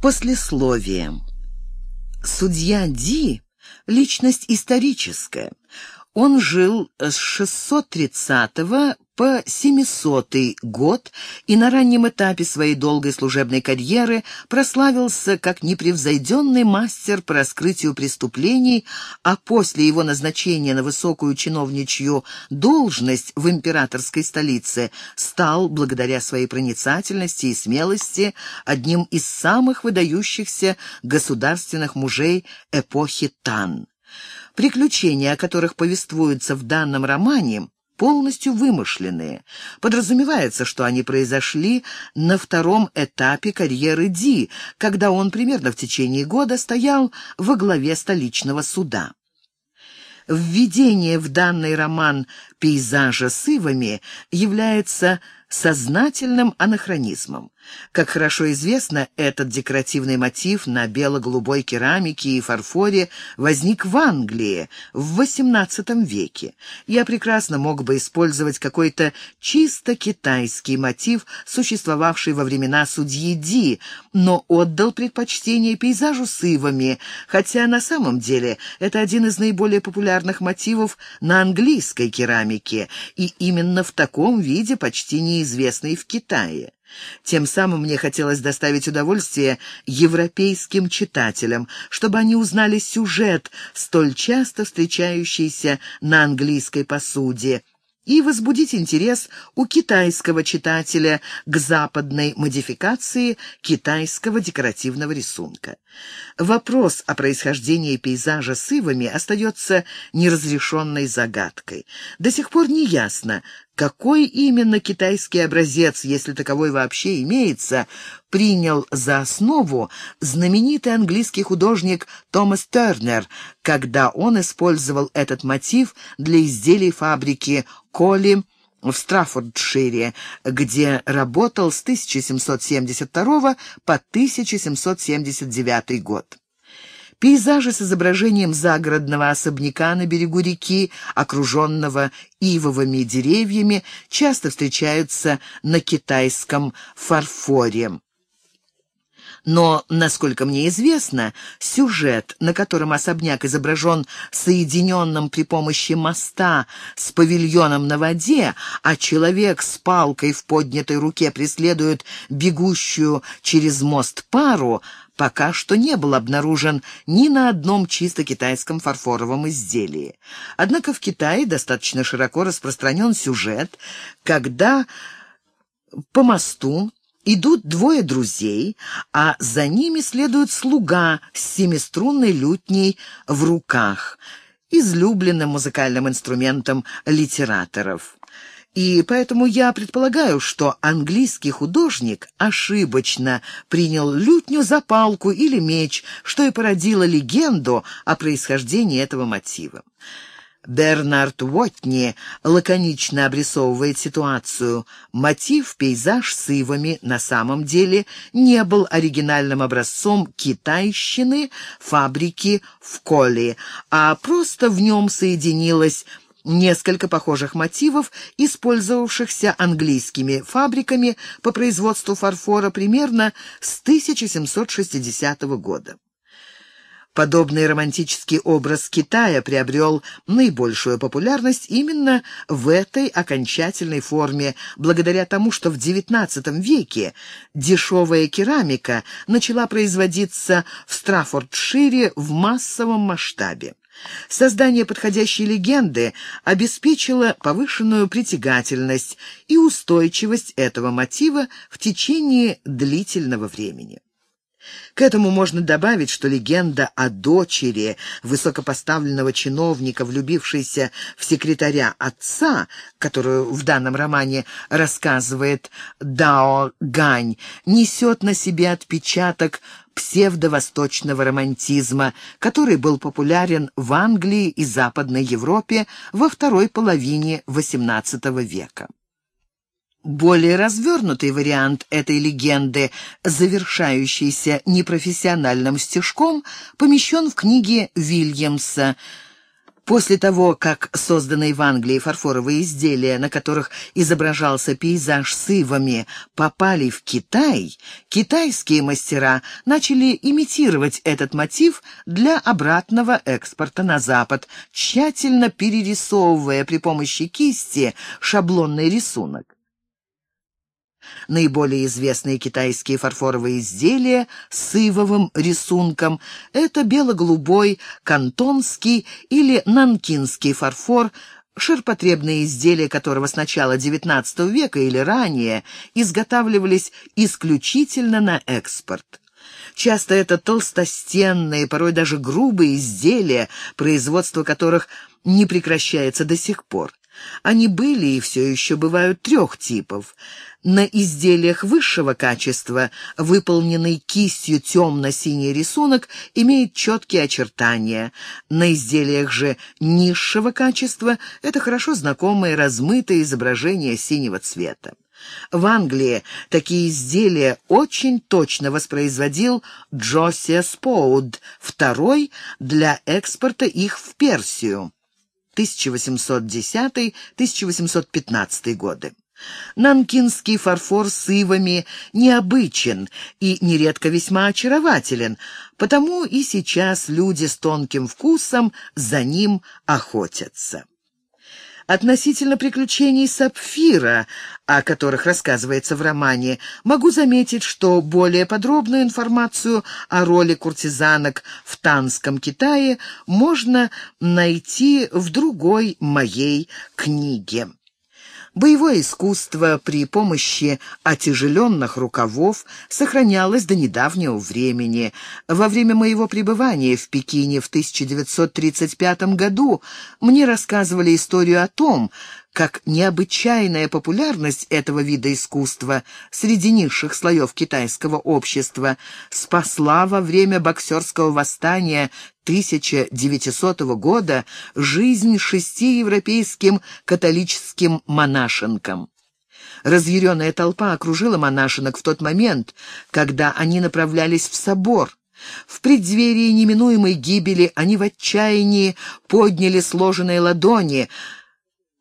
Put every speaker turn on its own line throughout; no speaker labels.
Послесловие. Судья Ди — личность историческая. Он жил с 630 по 700 год и на раннем этапе своей долгой служебной карьеры прославился как непревзойденный мастер по раскрытию преступлений, а после его назначения на высокую чиновничью должность в императорской столице стал, благодаря своей проницательности и смелости, одним из самых выдающихся государственных мужей эпохи Тан. Приключения, о которых повествуются в данном романе, полностью вымышленные. Подразумевается, что они произошли на втором этапе карьеры Ди, когда он примерно в течение года стоял во главе столичного суда. Введение в данный роман пейзажа с ивами является сознательным анахронизмом. Как хорошо известно, этот декоративный мотив на бело-голубой керамике и фарфоре возник в Англии в XVIII веке. Я прекрасно мог бы использовать какой-то чисто китайский мотив, существовавший во времена судьи Ди, но отдал предпочтение пейзажу с ивами, хотя на самом деле это один из наиболее популярных мотивов на английской керамике, и именно в таком виде почти неизвестный в Китае. Тем самым мне хотелось доставить удовольствие европейским читателям, чтобы они узнали сюжет, столь часто встречающийся на английской посуде, и возбудить интерес у китайского читателя к западной модификации китайского декоративного рисунка. Вопрос о происхождении пейзажа с ивами остается неразрешенной загадкой. До сих пор не ясно, какой именно китайский образец, если таковой вообще имеется, принял за основу знаменитый английский художник Томас Тернер, когда он использовал этот мотив для изделий фабрики Коли в Страффордшире, где работал с 1772 по 1779 год. Пейзажи с изображением загородного особняка на берегу реки, окруженного ивовыми деревьями, часто встречаются на китайском фарфоре. Но, насколько мне известно, сюжет, на котором особняк изображен соединенным при помощи моста с павильоном на воде, а человек с палкой в поднятой руке преследует бегущую через мост пару, пока что не был обнаружен ни на одном чисто китайском фарфоровом изделии. Однако в Китае достаточно широко распространен сюжет, когда по мосту идут двое друзей, а за ними следует слуга с семиструнной лютней в руках, излюбленным музыкальным инструментом литераторов. И поэтому я предполагаю, что английский художник ошибочно принял лютню за палку или меч, что и породило легенду о происхождении этого мотива. Бернард Уотни лаконично обрисовывает ситуацию. Мотив «Пейзаж с ивами» на самом деле не был оригинальным образцом китайщины фабрики в Коле, а просто в нем соединилось несколько похожих мотивов, использовавшихся английскими фабриками по производству фарфора примерно с 1760 года. Подобный романтический образ Китая приобрел наибольшую популярность именно в этой окончательной форме, благодаря тому, что в XIX веке дешевая керамика начала производиться в Страффордшире в массовом масштабе. Создание подходящей легенды обеспечило повышенную притягательность и устойчивость этого мотива в течение длительного времени. К этому можно добавить, что легенда о дочери высокопоставленного чиновника, влюбившейся в секретаря отца, которую в данном романе рассказывает Дао Гань, несет на себе отпечаток псевдовосточного романтизма, который был популярен в Англии и Западной Европе во второй половине XVIII века. Более развернутый вариант этой легенды, завершающийся непрофессиональным стишком, помещен в книге Вильямса После того, как созданные в Англии фарфоровые изделия, на которых изображался пейзаж с ивами, попали в Китай, китайские мастера начали имитировать этот мотив для обратного экспорта на Запад, тщательно перерисовывая при помощи кисти шаблонный рисунок. Наиболее известные китайские фарфоровые изделия с ивовым рисунком — это бело-голубой, кантонский или нанкинский фарфор, ширпотребные изделия которого с начала XIX века или ранее изготавливались исключительно на экспорт. Часто это толстостенные, порой даже грубые изделия, производство которых не прекращается до сих пор. Они были и все еще бывают трех типов. На изделиях высшего качества выполненный кистью темно-синий рисунок имеет четкие очертания. На изделиях же низшего качества это хорошо знакомое размытое изображение синего цвета. В Англии такие изделия очень точно воспроизводил Джосия Споуд, второй для экспорта их в Персию. 1810-1815 годы. Нанкинский фарфор с ивами необычен и нередко весьма очарователен, потому и сейчас люди с тонким вкусом за ним охотятся. Относительно приключений Сапфира, о которых рассказывается в романе, могу заметить, что более подробную информацию о роли куртизанок в Танском Китае можно найти в другой моей книге. Боевое искусство при помощи отяжеленных рукавов сохранялось до недавнего времени. Во время моего пребывания в Пекине в 1935 году мне рассказывали историю о том, как необычайная популярность этого вида искусства среди низших слоев китайского общества спасла во время боксерского восстания 1900 года жизнь шести европейским католическим монашенкам. Разъяренная толпа окружила монашенок в тот момент, когда они направлялись в собор. В преддверии неминуемой гибели они в отчаянии подняли сложенные ладони —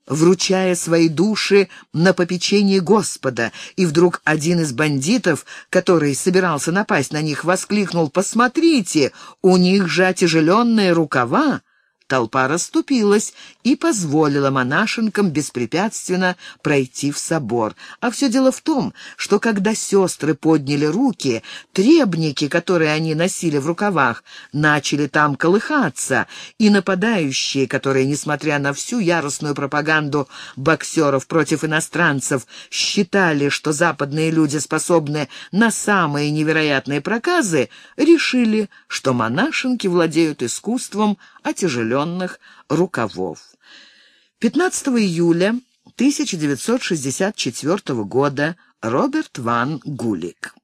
вручая свои души на попечение Господа, и вдруг один из бандитов, который собирался напасть на них, воскликнул «Посмотрите, у них же отяжеленные рукава!» Толпа расступилась и позволила монашенкам беспрепятственно пройти в собор. А все дело в том, что когда сестры подняли руки, требники, которые они носили в рукавах, начали там колыхаться, и нападающие, которые, несмотря на всю яростную пропаганду боксеров против иностранцев, считали, что западные люди способны на самые невероятные проказы, решили, что монашенки владеют искусством отяжеленных рукавов. 15 июля 1964 года Роберт Ван Гулик